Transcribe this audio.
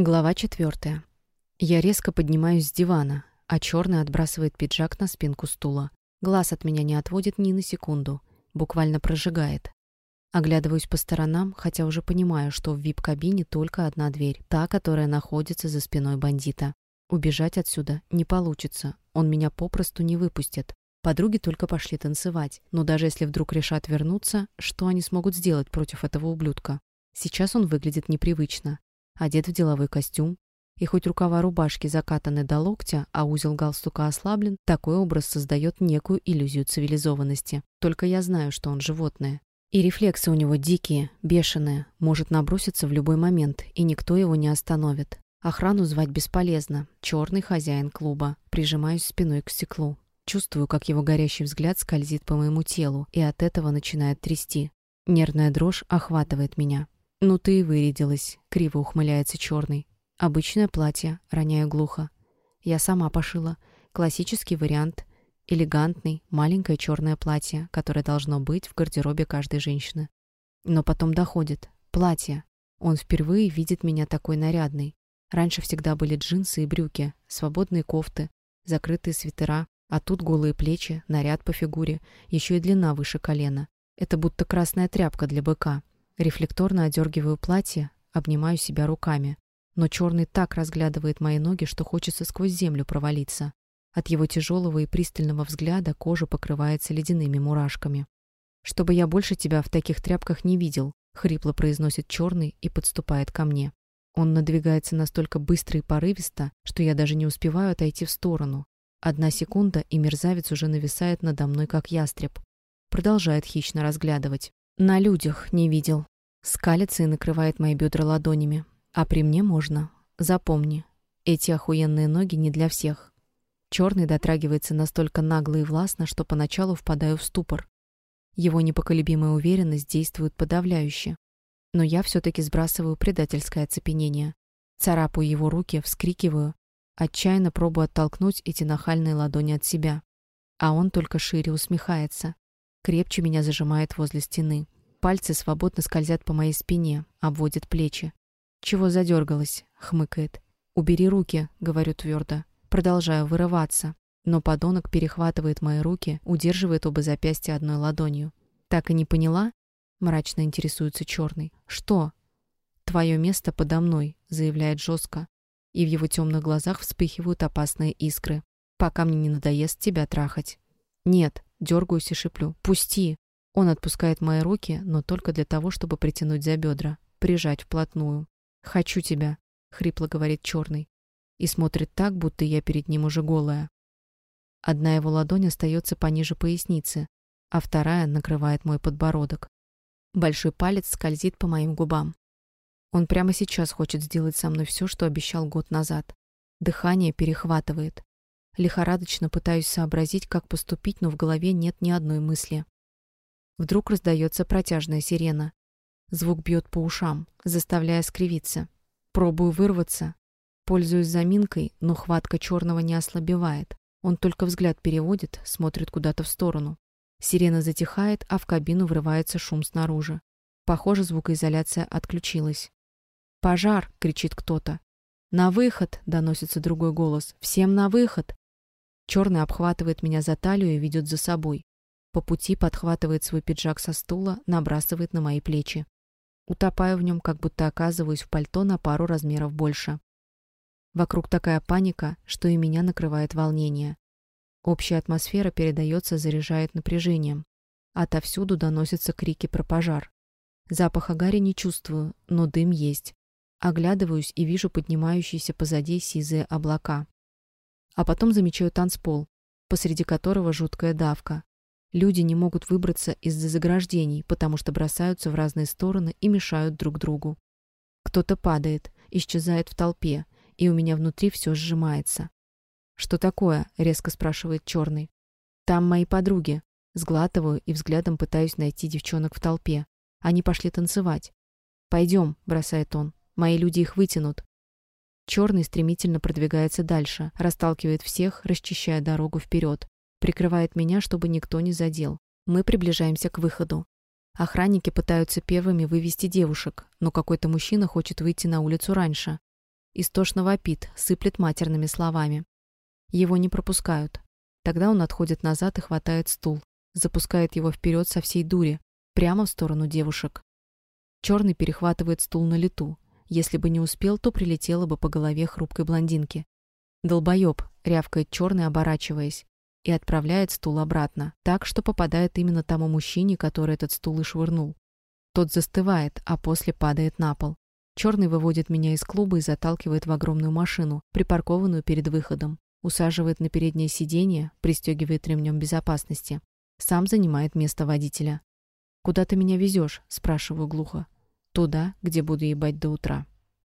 Глава четвертая. Я резко поднимаюсь с дивана, а черный отбрасывает пиджак на спинку стула. Глаз от меня не отводит ни на секунду, буквально прожигает. Оглядываюсь по сторонам, хотя уже понимаю, что в вип-кабине только одна дверь, та, которая находится за спиной бандита. Убежать отсюда не получится, он меня попросту не выпустит. Подруги только пошли танцевать, но даже если вдруг решат вернуться, что они смогут сделать против этого ублюдка? Сейчас он выглядит непривычно, одет в деловой костюм, и хоть рукава рубашки закатаны до локтя, а узел галстука ослаблен, такой образ создает некую иллюзию цивилизованности. Только я знаю, что он животное. И рефлексы у него дикие, бешеные, может наброситься в любой момент, и никто его не остановит. Охрану звать бесполезно. Черный хозяин клуба. Прижимаюсь спиной к стеклу. Чувствую, как его горящий взгляд скользит по моему телу, и от этого начинает трясти. Нервная дрожь охватывает меня. «Ну ты и вырядилась», — криво ухмыляется черный. «Обычное платье», — роняю глухо. «Я сама пошила. Классический вариант. Элегантный, маленькое черное платье, которое должно быть в гардеробе каждой женщины. Но потом доходит. Платье. Он впервые видит меня такой нарядной. Раньше всегда были джинсы и брюки, свободные кофты, закрытые свитера, а тут голые плечи, наряд по фигуре, еще и длина выше колена. Это будто красная тряпка для быка. Рефлекторно одергиваю платье, обнимаю себя руками. Но черный так разглядывает мои ноги, что хочется сквозь землю провалиться. От его тяжелого и пристального взгляда кожа покрывается ледяными мурашками. «Чтобы я больше тебя в таких тряпках не видел», — хрипло произносит черный и подступает ко мне. Он надвигается настолько быстро и порывисто, что я даже не успеваю отойти в сторону. Одна секунда, и мерзавец уже нависает надо мной, как ястреб. Продолжает хищно разглядывать. На людях не видел. Скалится и накрывает мои бедра ладонями. А при мне можно. Запомни, эти охуенные ноги не для всех. Черный дотрагивается настолько нагло и властно, что поначалу впадаю в ступор. Его непоколебимая уверенность действует подавляюще. Но я все-таки сбрасываю предательское оцепенение. Царапаю его руки, вскрикиваю, отчаянно пробую оттолкнуть эти нахальные ладони от себя. А он только шире усмехается крепче меня зажимает возле стены. Пальцы свободно скользят по моей спине, обводят плечи. «Чего задергалась?» — хмыкает. «Убери руки», — говорю твердо. Продолжаю вырываться, но подонок перехватывает мои руки, удерживает оба запястья одной ладонью. «Так и не поняла?» — мрачно интересуется черный. «Что?» «Твое место подо мной», — заявляет жестко, и в его темных глазах вспыхивают опасные искры. «Пока мне не надоест тебя трахать». «Нет», Дергаюсь и шиплю. «Пусти!» Он отпускает мои руки, но только для того, чтобы притянуть за бедра, прижать вплотную. «Хочу тебя», — хрипло говорит черный. И смотрит так, будто я перед ним уже голая. Одна его ладонь остается пониже поясницы, а вторая накрывает мой подбородок. Большой палец скользит по моим губам. Он прямо сейчас хочет сделать со мной все, что обещал год назад. Дыхание перехватывает. Лихорадочно пытаюсь сообразить, как поступить, но в голове нет ни одной мысли. Вдруг раздается протяжная сирена. Звук бьет по ушам, заставляя скривиться. Пробую вырваться. Пользуюсь заминкой, но хватка черного не ослабевает. Он только взгляд переводит, смотрит куда-то в сторону. Сирена затихает, а в кабину врывается шум снаружи. Похоже, звукоизоляция отключилась. «Пожар!» — кричит кто-то. «На выход!» — доносится другой голос. «Всем на выход!» Черный обхватывает меня за талию и ведет за собой. По пути подхватывает свой пиджак со стула, набрасывает на мои плечи. Утопаю в нем, как будто оказываюсь в пальто на пару размеров больше. Вокруг такая паника, что и меня накрывает волнение. Общая атмосфера передается, заряжает напряжением. Отовсюду доносятся крики про пожар. Запаха гари не чувствую, но дым есть. Оглядываюсь и вижу поднимающиеся позади сизые облака. А потом замечаю танцпол, посреди которого жуткая давка. Люди не могут выбраться из-за заграждений, потому что бросаются в разные стороны и мешают друг другу. Кто-то падает, исчезает в толпе, и у меня внутри все сжимается. «Что такое?» — резко спрашивает черный. «Там мои подруги». Сглатываю и взглядом пытаюсь найти девчонок в толпе. Они пошли танцевать. «Пойдем», — бросает он. «Мои люди их вытянут». Черный стремительно продвигается дальше, расталкивает всех, расчищая дорогу вперед, прикрывает меня, чтобы никто не задел. Мы приближаемся к выходу. Охранники пытаются первыми вывести девушек, но какой-то мужчина хочет выйти на улицу раньше. Истошно вопит, сыплет матерными словами. Его не пропускают. Тогда он отходит назад и хватает стул. Запускает его вперед со всей дури, прямо в сторону девушек. Черный перехватывает стул на лету. Если бы не успел, то прилетело бы по голове хрупкой блондинки. «Долбоеб!» — рявкает черный, оборачиваясь, и отправляет стул обратно, так, что попадает именно тому мужчине, который этот стул и швырнул. Тот застывает, а после падает на пол. Черный выводит меня из клуба и заталкивает в огромную машину, припаркованную перед выходом. Усаживает на переднее сиденье, пристегивает ремнем безопасности. Сам занимает место водителя. «Куда ты меня везешь?» — спрашиваю глухо. «Туда, где буду ебать до утра».